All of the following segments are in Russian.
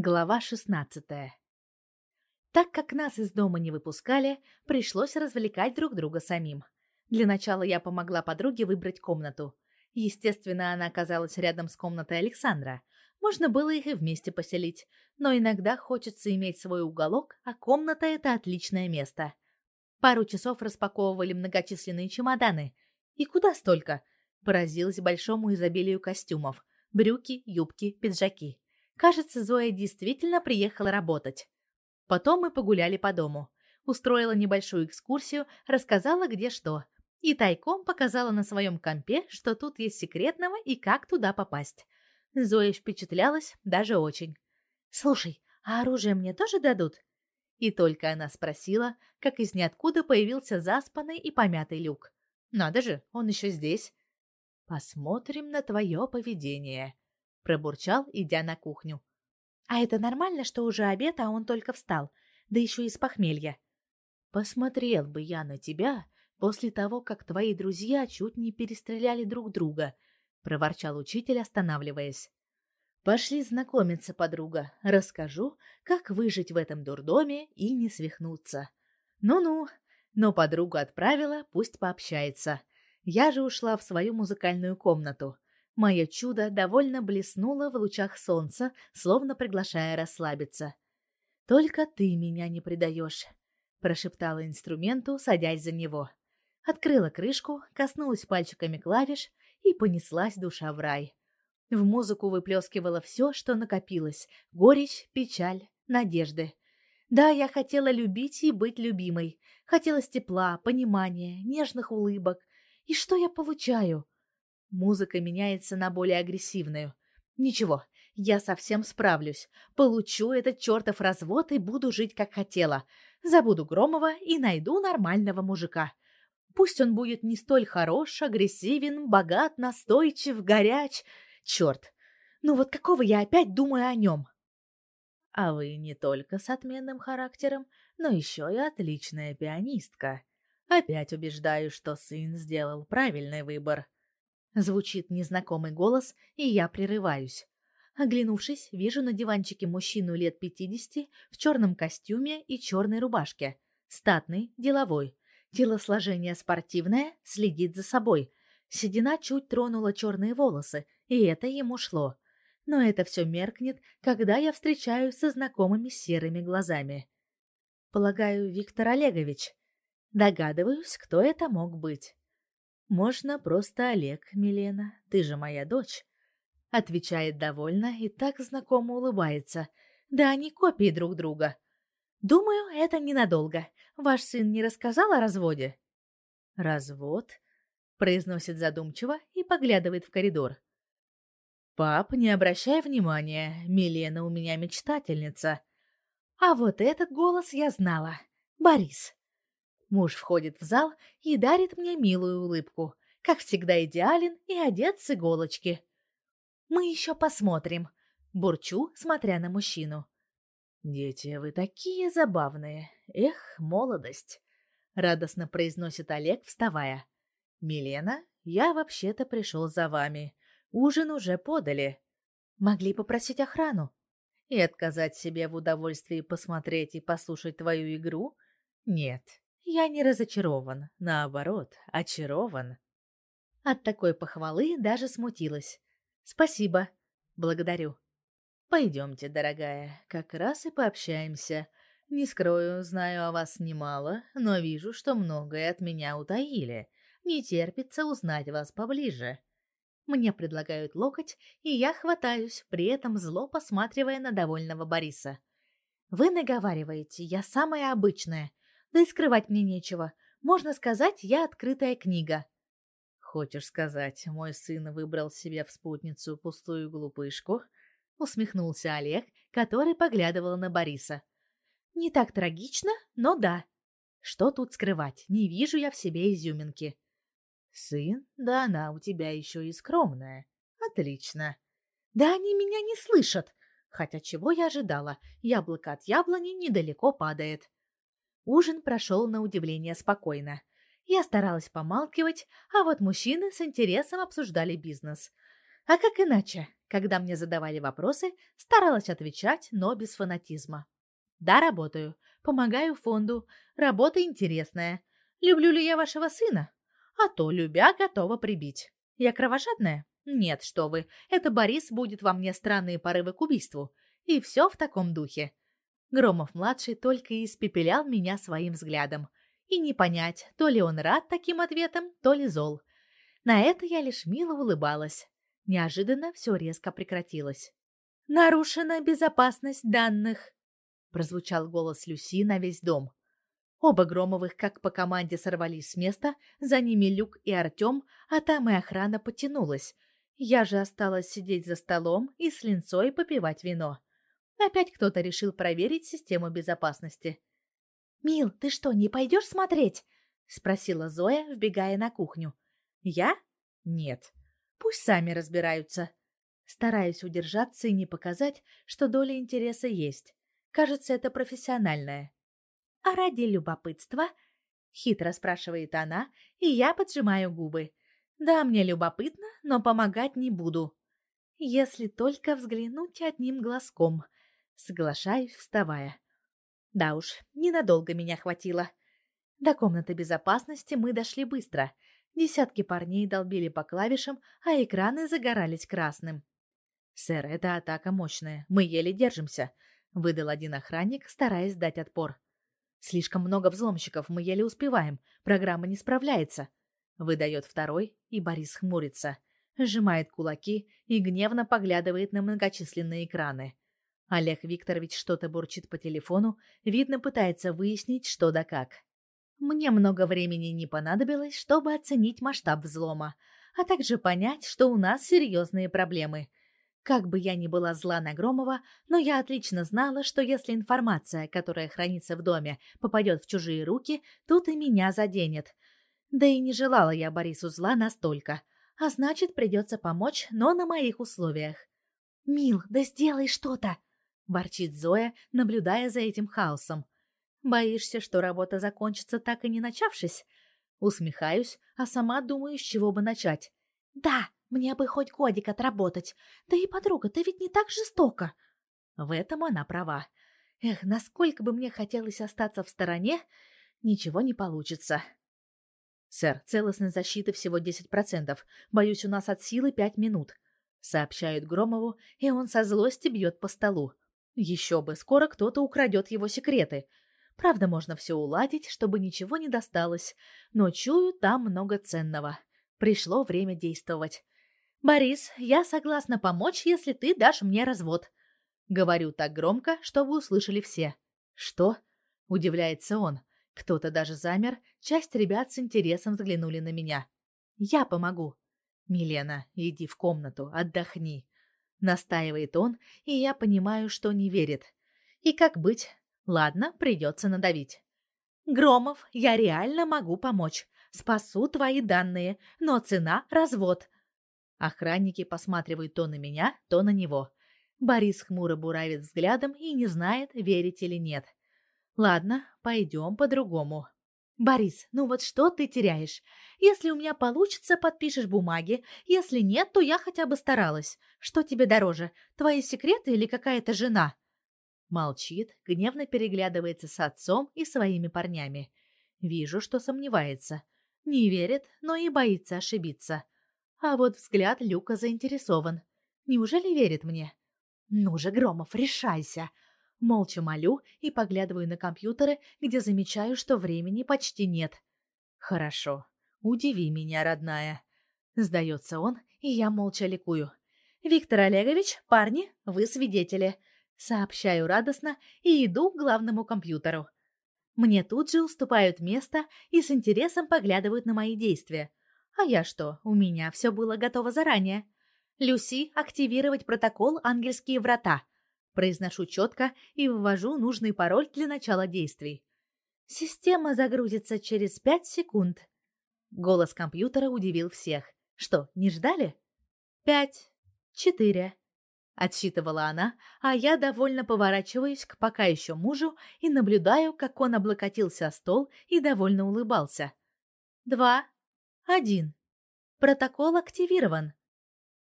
Глава 16. Так как нас из дома не выпускали, пришлось развлекать друг друга самим. Для начала я помогла подруге выбрать комнату. Естественно, она оказалась рядом с комнатой Александра. Можно было их и вместе поселить, но иногда хочется иметь свой уголок, а комната это отличное место. Пару часов распаковывали многочисленные чемоданы. И куда столько? Поразилась большому изобилию костюмов: брюки, юбки, пиджаки. Кажется, Зоя действительно приехала работать. Потом мы погуляли по дому. Устроила небольшую экскурсию, рассказала, где что. И тайком показала на своем компе, что тут есть секретного и как туда попасть. Зоя впечатлялась даже очень. «Слушай, а оружие мне тоже дадут?» И только она спросила, как из ниоткуда появился заспанный и помятый люк. «Надо же, он еще здесь!» «Посмотрим на твое поведение», пробурчал, идя на кухню. А это нормально, что уже обед, а он только встал, да еще и с похмелья. Посмотрел бы я на тебя после того, как твои друзья чуть не перестреляли друг друга, проворчал учитель, останавливаясь. Пошли знакомиться, подруга. Расскажу, как выжить в этом дурдоме и не свихнуться. Ну-ну, но подругу отправила, пусть пообщается. Я же ушла в свою музыкальную комнату. Мое чудо довольно блеснуло в лучах солнца, словно приглашая расслабиться. «Только ты меня не предаешь», — прошептала инструменту, садясь за него. Открыла крышку, коснулась пальчиками клавиш и понеслась душа в рай. В музыку выплескивала все, что накопилось — горечь, печаль, надежды. Да, я хотела любить и быть любимой. Хотелось тепла, понимания, нежных улыбок. И что я получаю? Музыка меняется на более агрессивную. Ничего, я совсем справлюсь. Получу этот чертов развод и буду жить, как хотела. Забуду Громова и найду нормального мужика. Пусть он будет не столь хорош, агрессивен, богат, настойчив, горяч. Черт, ну вот какого я опять думаю о нем? А вы не только с отменным характером, но еще и отличная пианистка. Опять убеждаю, что сын сделал правильный выбор. Звучит незнакомый голос, и я прерываюсь. Оглянувшись, вижу на диванчике мужчину лет пятидесяти в черном костюме и черной рубашке. Статный, деловой. Телосложение спортивное, следит за собой. Седина чуть тронула черные волосы, и это ему шло. Но это все меркнет, когда я встречаюсь со знакомыми серыми глазами. Полагаю, Виктор Олегович. Догадываюсь, кто это мог быть. «Можно просто Олег, Милена, ты же моя дочь», — отвечает довольно и так знакомо улыбается. Да они копии друг друга. «Думаю, это ненадолго. Ваш сын не рассказал о разводе?» «Развод?» — произносит задумчиво и поглядывает в коридор. «Пап, не обращай внимания, Милена у меня мечтательница». А вот этот голос я знала. Борис. Муж входит в зал и дарит мне милую улыбку. Как всегда идеален и одет с иголочки. Мы еще посмотрим. Бурчу, смотря на мужчину. «Дети, вы такие забавные. Эх, молодость!» Радостно произносит Олег, вставая. «Милена, я вообще-то пришел за вами. Ужин уже подали. Могли попросить охрану. И отказать себе в удовольствии посмотреть и послушать твою игру? Нет, я не разочарован, наоборот, очарован. От такой похвалы даже смутилась. Спасибо. Благодарю. Пойдемте, дорогая, как раз и пообщаемся. Не скрою, знаю о вас немало, но вижу, что многое от меня утаили. Не терпится узнать вас поближе. Мне предлагают локоть, и я хватаюсь, при этом зло посматривая на довольного Бориса. Вы наговариваете, я самая обычная, да и скрывать мне нечего. Можно сказать, я открытая книга. Хочешь сказать, мой сын выбрал себе в спутницу пустую глупышку? Усмехнулся Олег, который поглядывал на Бориса. Не так трагично, но да. Что тут скрывать? Не вижу я в себе изюминки. Сын? Да она у тебя еще и скромная. Отлично. Да они меня не слышат. Хотя чего я ожидала? Яблоко от яблони недалеко падает. Ужин прошел на удивление спокойно. Я старалась помалкивать, а вот мужчины с интересом обсуждали бизнес. А как иначе? Когда мне задавали вопросы, старалась отвечать, но без фанатизма. Да, работаю. Помогаю фонду. Работа интересная. Люблю ли я вашего сына? А то, любя, готова прибить. Я кровожадная? Нет, что вы. Это Борис будет во мне странные порывы к убийству. И все в таком духе. Громов-младший только и испепелял меня своим взглядом. И не понять, то ли он рад таким ответом, то ли зол. На это я лишь мило улыбалась. Неожиданно все резко прекратилось. «Нарушена безопасность данных», — прозвучал голос Люси на весь дом. Оба Громовых, как по команде, сорвались с места, за ними Люк и Артем, а там и охрана потянулась. Я же осталась сидеть за столом и с линцой попивать вино. Опять кто-то решил проверить систему безопасности. «Мил, ты что, не пойдешь смотреть?» — спросила Зоя, вбегая на кухню. «Я? Нет. Пусть сами разбираются». Стараюсь удержаться и не показать, что доля интереса есть. Кажется, это профессиональное. «А ради любопытства?» — хитро спрашивает она, и я поджимаю губы. «Да, мне любопытно, но помогать не буду. Если только взглянуть одним глазком». Соглашаюсь, вставая. Да уж, ненадолго меня хватило. До комнаты безопасности мы дошли быстро. Десятки парней долбили по клавишам, а экраны загорались красным. «Сэр, эта атака мощная. Мы еле держимся», — выдал один охранник, стараясь дать отпор. «Слишком много взломщиков, мы еле успеваем. Программа не справляется», — выдает второй, и Борис хмурится, сжимает кулаки и гневно поглядывает на многочисленные экраны. Олег Викторович что-то бурчит по телефону, видно, пытается выяснить, что да как. Мне много времени не понадобилось, чтобы оценить масштаб взлома, а также понять, что у нас серьезные проблемы. Как бы я ни была зла на Громова, но я отлично знала, что если информация, которая хранится в доме, попадет в чужие руки, тут и меня заденет. Да и не желала я Борису зла настолько, а значит, придется помочь, но на моих условиях. «Мил, да сделай что-то!» Ворчит Зоя, наблюдая за этим хаосом. Боишься, что работа закончится так и не начавшись? Усмехаюсь, а сама думаю, с чего бы начать. Да, мне бы хоть годик отработать. Да и подруга, ты ведь не так жестока. В этом она права. Эх, насколько бы мне хотелось остаться в стороне, ничего не получится. Сэр, целостной защиты всего 10%. Боюсь, у нас от силы пять минут. Сообщают Громову, и он со злости бьет по столу. Еще бы, скоро кто-то украдет его секреты. Правда, можно все уладить, чтобы ничего не досталось, но чую, там много ценного. Пришло время действовать. «Борис, я согласна помочь, если ты дашь мне развод». Говорю так громко, чтобы услышали все. «Что?» – удивляется он. Кто-то даже замер, часть ребят с интересом взглянули на меня. «Я помогу». «Милена, иди в комнату, отдохни. Настаивает он, и я понимаю, что не верит. И как быть? Ладно, придется надавить. Громов, я реально могу помочь. Спасу твои данные, но цена — развод. Охранники посматривают то на меня, то на него. Борис хмуро буравит взглядом и не знает, верить или нет. Ладно, пойдем по-другому. Борис, ну вот что ты теряешь? Если у меня получится, подпишешь бумаги. Если нет, то я хотя бы старалась. Что тебе дороже, твои секреты или какая-то жена? Молчит, гневно переглядывается с отцом и своими парнями. Вижу, что сомневается. Не верит, но и боится ошибиться. А вот взгляд Люка заинтересован. Неужели верит мне? Ну же, Громов, решайся. Молча молю и поглядываю на компьютеры, где замечаю, что времени почти нет. Хорошо. Удиви меня, родная. Сдается он, и я молча ликую. Виктор Олегович, парни, вы свидетели. Сообщаю радостно и иду к главному компьютеру. Мне тут же уступают место и с интересом поглядывают на мои действия. А я что, у меня все было готово заранее. Люси, активировать протокол «Ангельские врата». Произношу четко и ввожу нужный пароль для начала действий. Система загрузится через пять секунд. Голос компьютера удивил всех. Что, не ждали? Пять, четыре. Отсчитывала она, а я довольно поворачиваюсь к пока еще мужу и наблюдаю, как он облокотился о стол и довольно улыбался. Два, один. Протокол активирован.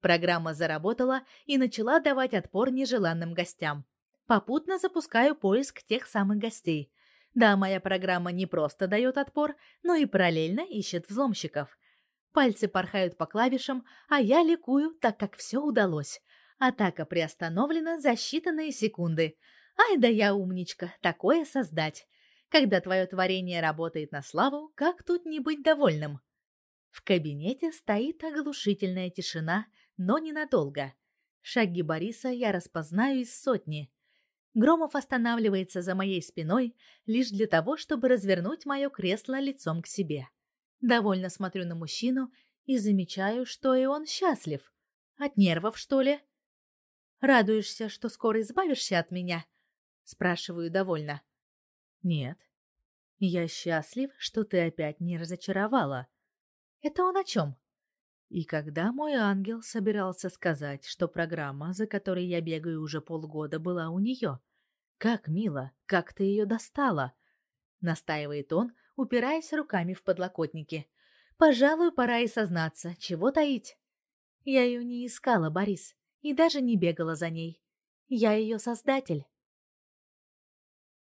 Программа заработала и начала давать отпор нежеланным гостям. Попутно запускаю поиск тех самых гостей. Да, моя программа не просто дает отпор, но и параллельно ищет взломщиков. Пальцы порхают по клавишам, а я ликую, так как все удалось. Атака приостановлена за считанные секунды. Ай да я умничка, такое создать. Когда твое творение работает на славу, как тут не быть довольным? В кабинете стоит оглушительная тишина, но ненадолго. Шаги Бориса я распознаю из сотни. Громов останавливается за моей спиной лишь для того, чтобы развернуть мое кресло лицом к себе. Довольно смотрю на мужчину и замечаю, что и он счастлив. От нервов, что ли? Радуешься, что скоро избавишься от меня? Спрашиваю довольно. Нет. Я счастлив, что ты опять не разочаровала. Это он о чем? И когда мой ангел собирался сказать, что программа, за которой я бегаю уже полгода, была у нее? Как мило, как ты ее достала? Настаивает он, упираясь руками в подлокотники. Пожалуй, пора и сознаться, чего таить. Я ее не искала, Борис, и даже не бегала за ней. Я ее создатель.